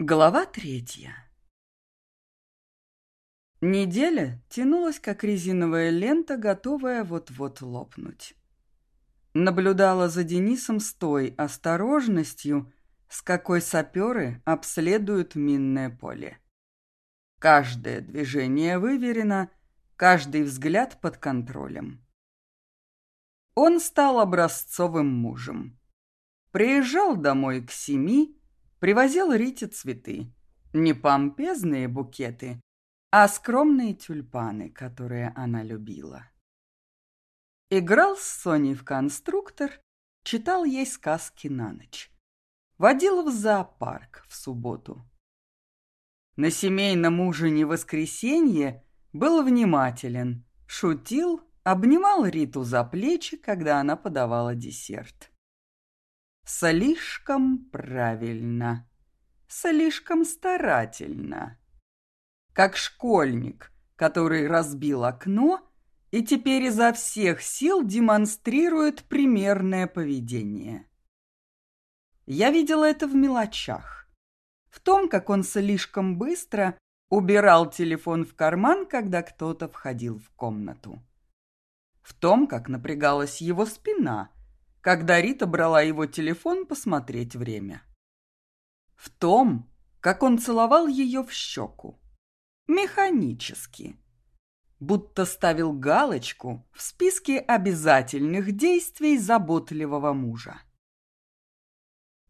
Глава третья Неделя тянулась, как резиновая лента, готовая вот-вот лопнуть. Наблюдала за Денисом с той осторожностью, с какой саперы обследуют минное поле. Каждое движение выверено, каждый взгляд под контролем. Он стал образцовым мужем. Приезжал домой к семи, привозил Рите цветы. Не помпезные букеты, а скромные тюльпаны, которые она любила. Играл с Соней в конструктор, читал ей сказки на ночь. Водил в зоопарк в субботу. На семейном ужине воскресенье был внимателен, шутил, обнимал Риту за плечи, когда она подавала десерт. Слишком правильно, слишком старательно. Как школьник, который разбил окно и теперь изо всех сил демонстрирует примерное поведение. Я видела это в мелочах. В том, как он слишком быстро убирал телефон в карман, когда кто-то входил в комнату. В том, как напрягалась его спина – когда Рита брала его телефон посмотреть время. В том, как он целовал ее в щеку. Механически. Будто ставил галочку в списке обязательных действий заботливого мужа.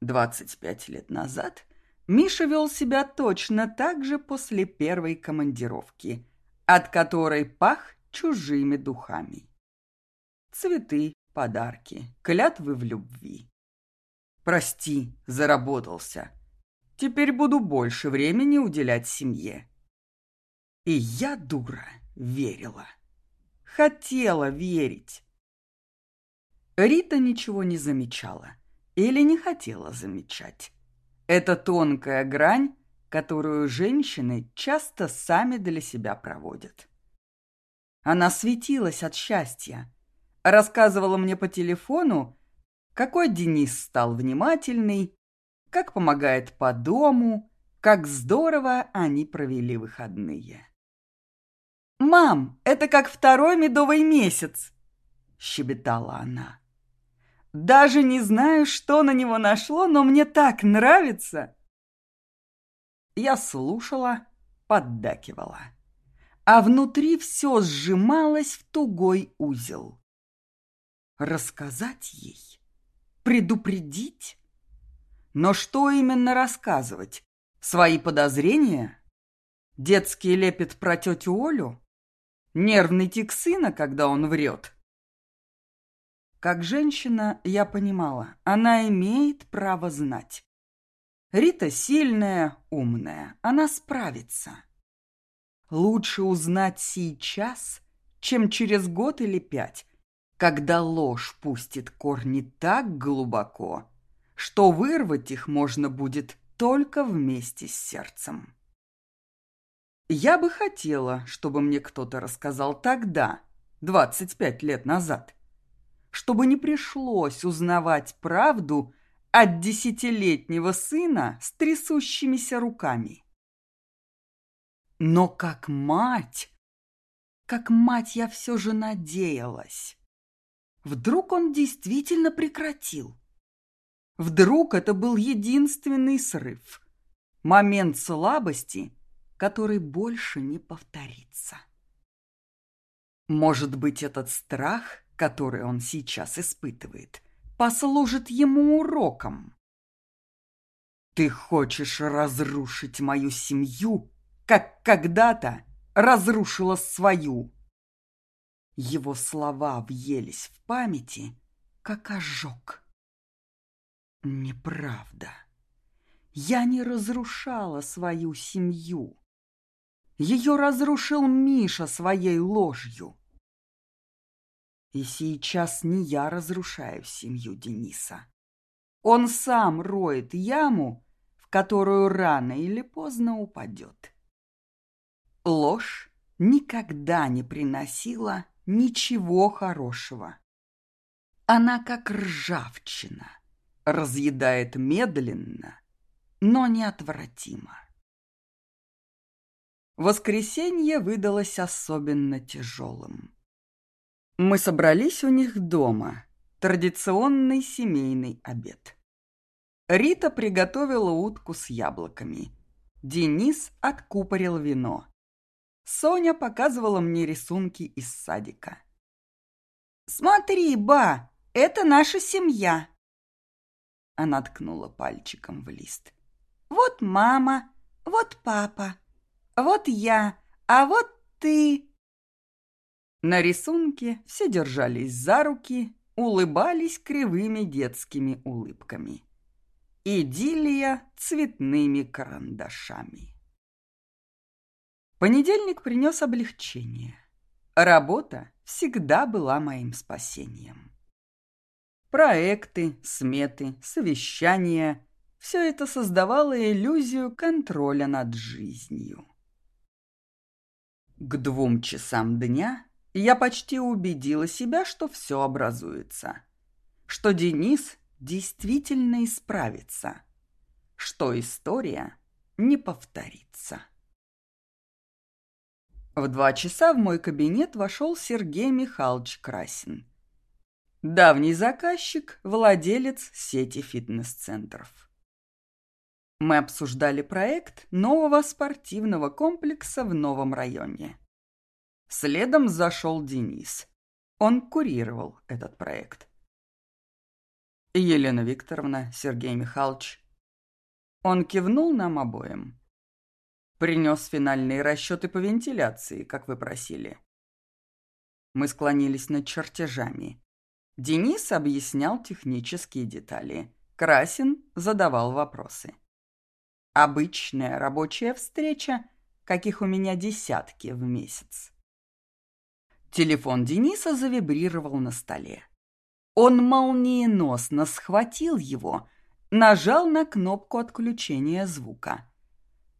25 лет назад Миша вел себя точно так же после первой командировки, от которой пах чужими духами. Цветы, подарки, клятвы в любви. Прости, заработался. Теперь буду больше времени уделять семье. И я, дура, верила. Хотела верить. Рита ничего не замечала или не хотела замечать. Это тонкая грань, которую женщины часто сами для себя проводят. Она светилась от счастья, рассказывала мне по телефону, какой Денис стал внимательный, как помогает по дому, как здорово они провели выходные. «Мам, это как второй медовый месяц!» – щебетала она. «Даже не знаю, что на него нашло, но мне так нравится!» Я слушала, поддакивала, а внутри все сжималось в тугой узел. Рассказать ей? Предупредить? Но что именно рассказывать? Свои подозрения? Детский лепет про тетю Олю? Нервный тик сына, когда он врет? Как женщина, я понимала, она имеет право знать. Рита сильная, умная, она справится. Лучше узнать сейчас, чем через год или пять, когда ложь пустит корни так глубоко, что вырвать их можно будет только вместе с сердцем. Я бы хотела, чтобы мне кто-то рассказал тогда, 25 лет назад, чтобы не пришлось узнавать правду от десятилетнего сына с трясущимися руками. Но как мать, как мать я все же надеялась, Вдруг он действительно прекратил? Вдруг это был единственный срыв? Момент слабости, который больше не повторится. Может быть, этот страх, который он сейчас испытывает, послужит ему уроком? Ты хочешь разрушить мою семью, как когда-то разрушила свою, его слова въелись в памяти, как ожог. Неправда. Я не разрушала свою семью. Ее разрушил Миша своей ложью. И сейчас не я разрушаю семью Дениса. Он сам роет яму, в которую рано или поздно упадет. Ложь никогда не приносила ничего хорошего. Она как ржавчина, разъедает медленно, но неотвратимо. Воскресенье выдалось особенно тяжелым. Мы собрались у них дома. Традиционный семейный обед. Рита приготовила утку с яблоками. Денис откупорил вино. Соня показывала мне рисунки из садика. «Смотри, ба, это наша семья!» Она ткнула пальчиком в лист. «Вот мама, вот папа, вот я, а вот ты!» На рисунке все держались за руки, улыбались кривыми детскими улыбками. Идиллия цветными карандашами. Понедельник принес облегчение. Работа всегда была моим спасением. Проекты, сметы, совещания – все это создавало иллюзию контроля над жизнью. К двум часам дня я почти убедила себя, что все образуется. Что Денис действительно исправится. Что история не повторится. В два часа в мой кабинет вошел Сергей Михайлович Красин. Давний заказчик, владелец сети фитнес-центров. Мы обсуждали проект нового спортивного комплекса в новом районе. Следом зашел Денис. Он курировал этот проект. Елена Викторовна, Сергей Михайлович. Он кивнул нам обоим. Принес финальные расчеты по вентиляции, как вы просили. Мы склонились над чертежами. Денис объяснял технические детали. Красин задавал вопросы. Обычная рабочая встреча, каких у меня десятки в месяц. Телефон Дениса завибрировал на столе. Он молниеносно схватил его, нажал на кнопку отключения звука.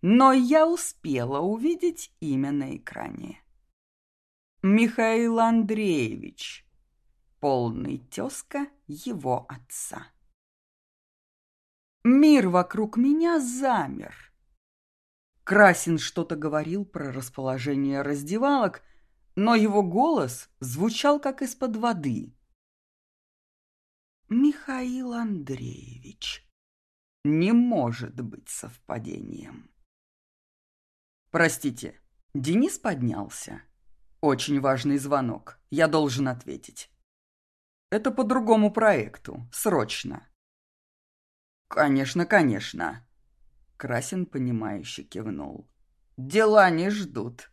Но я успела увидеть имя на экране. Михаил Андреевич, полный тезка его отца. Мир вокруг меня замер. Красин что-то говорил про расположение раздевалок – но его голос звучал как из-под воды. «Михаил Андреевич, не может быть совпадением». «Простите, Денис поднялся. Очень важный звонок, я должен ответить. Это по другому проекту, срочно». «Конечно, конечно», — Красин, понимающе кивнул. «Дела не ждут».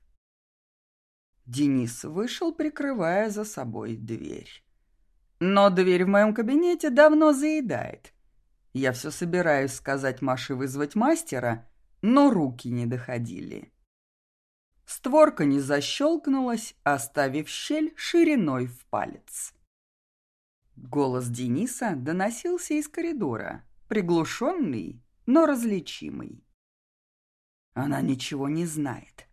Денис вышел, прикрывая за собой дверь. Но дверь в моем кабинете давно заедает. Я все собираюсь сказать Маше вызвать мастера, но руки не доходили. Створка не защелкнулась, оставив щель шириной в палец. Голос Дениса доносился из коридора, приглушенный, но различимый. Она ничего не знает.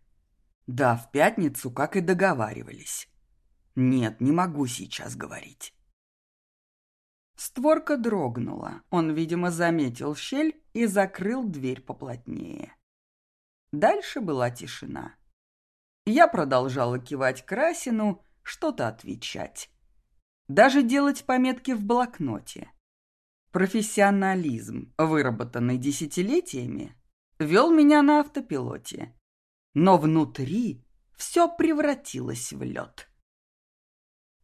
Да, в пятницу, как и договаривались. Нет, не могу сейчас говорить. Створка дрогнула. Он, видимо, заметил щель и закрыл дверь поплотнее. Дальше была тишина. Я продолжала кивать Красину, что-то отвечать. Даже делать пометки в блокноте. Профессионализм, выработанный десятилетиями, вел меня на автопилоте но внутри все превратилось в лед.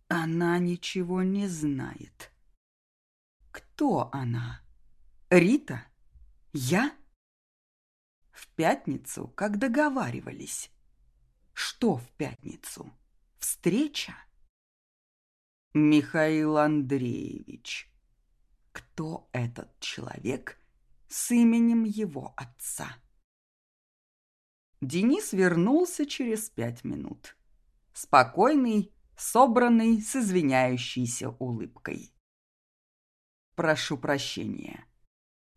Она ничего не знает. Кто она? Рита? Я? В пятницу, как договаривались. Что в пятницу? Встреча? Михаил Андреевич. Кто этот человек с именем его отца? Денис вернулся через пять минут. Спокойный, собранный, с извиняющейся улыбкой. «Прошу прощения.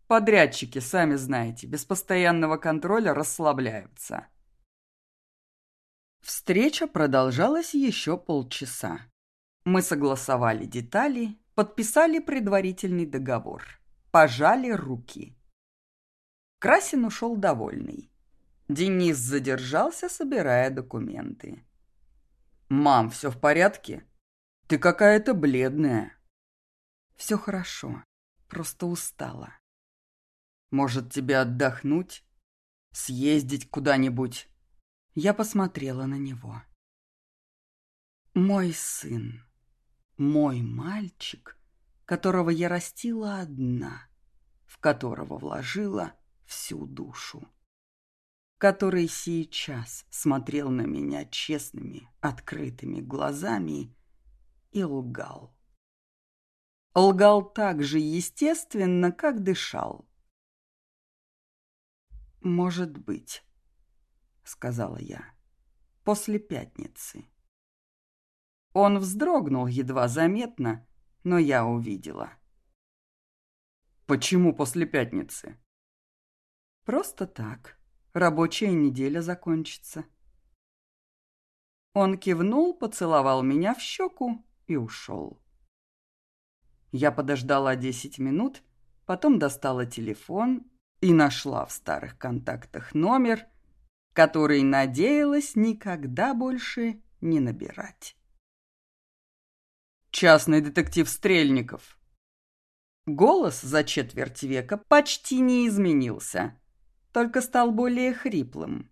Подрядчики, сами знаете, без постоянного контроля расслабляются». Встреча продолжалась еще полчаса. Мы согласовали детали, подписали предварительный договор, пожали руки. Красин ушел довольный. Денис задержался, собирая документы. «Мам, все в порядке? Ты какая-то бледная». «Все хорошо, просто устала». «Может, тебе отдохнуть? Съездить куда-нибудь?» Я посмотрела на него. «Мой сын, мой мальчик, которого я растила одна, в которого вложила всю душу» который сейчас смотрел на меня честными, открытыми глазами и лгал. Лгал так же естественно, как дышал. «Может быть», — сказала я, — «после пятницы». Он вздрогнул едва заметно, но я увидела. «Почему после пятницы?» «Просто так», рабочая неделя закончится. Он кивнул, поцеловал меня в щеку и ушел. Я подождала десять минут, потом достала телефон и нашла в старых контактах номер, который надеялась никогда больше не набирать. Частный детектив Стрельников. Голос за четверть века почти не изменился только стал более хриплым.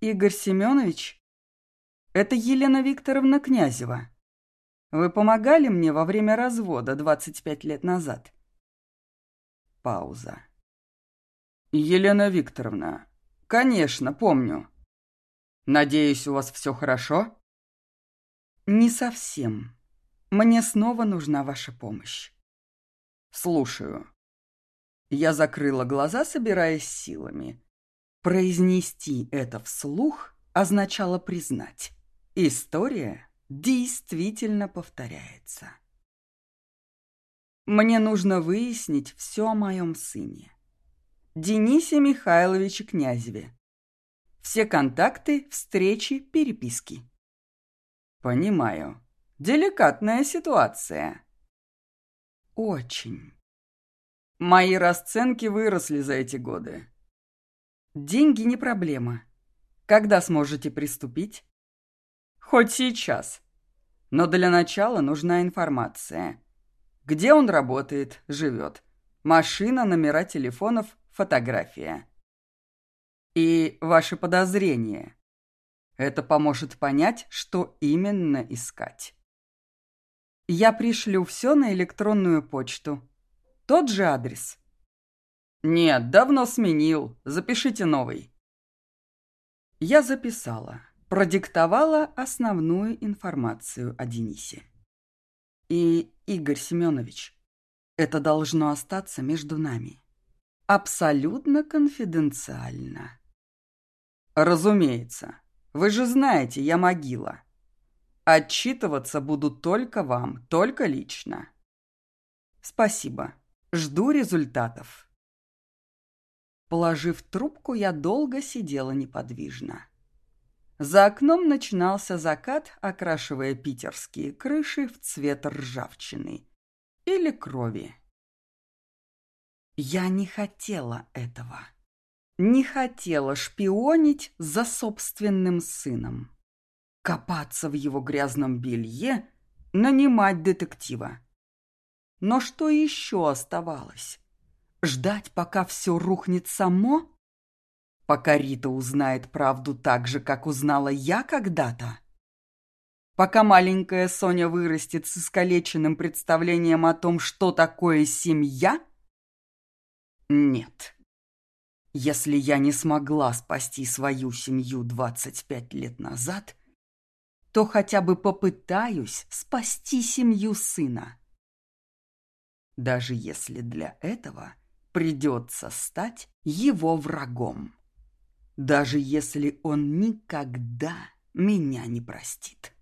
«Игорь Семенович, это Елена Викторовна Князева. Вы помогали мне во время развода 25 лет назад?» Пауза. «Елена Викторовна, конечно, помню. Надеюсь, у вас все хорошо?» «Не совсем. Мне снова нужна ваша помощь». «Слушаю». Я закрыла глаза, собираясь силами. Произнести это вслух означало признать. История действительно повторяется. Мне нужно выяснить все о моем сыне. Денисе Михайловиче Князеве. Все контакты, встречи, переписки. Понимаю. Деликатная ситуация. Очень. Мои расценки выросли за эти годы. Деньги не проблема. Когда сможете приступить? Хоть сейчас. Но для начала нужна информация. Где он работает, живет. Машина, номера телефонов, фотография. И ваши подозрения. Это поможет понять, что именно искать. Я пришлю все на электронную почту. Тот же адрес. Нет, давно сменил. Запишите новый. Я записала, продиктовала основную информацию о Денисе. И, Игорь Семенович, это должно остаться между нами. Абсолютно конфиденциально. Разумеется. Вы же знаете, я могила. Отчитываться буду только вам, только лично. Спасибо. Жду результатов. Положив трубку, я долго сидела неподвижно. За окном начинался закат, окрашивая питерские крыши в цвет ржавчины или крови. Я не хотела этого. Не хотела шпионить за собственным сыном. Копаться в его грязном белье, нанимать детектива. Но что еще оставалось? Ждать, пока все рухнет само? Пока Рита узнает правду так же, как узнала я когда-то? Пока маленькая Соня вырастет с искалеченным представлением о том, что такое семья? Нет. Если я не смогла спасти свою семью 25 лет назад, то хотя бы попытаюсь спасти семью сына даже если для этого придется стать его врагом, даже если он никогда меня не простит.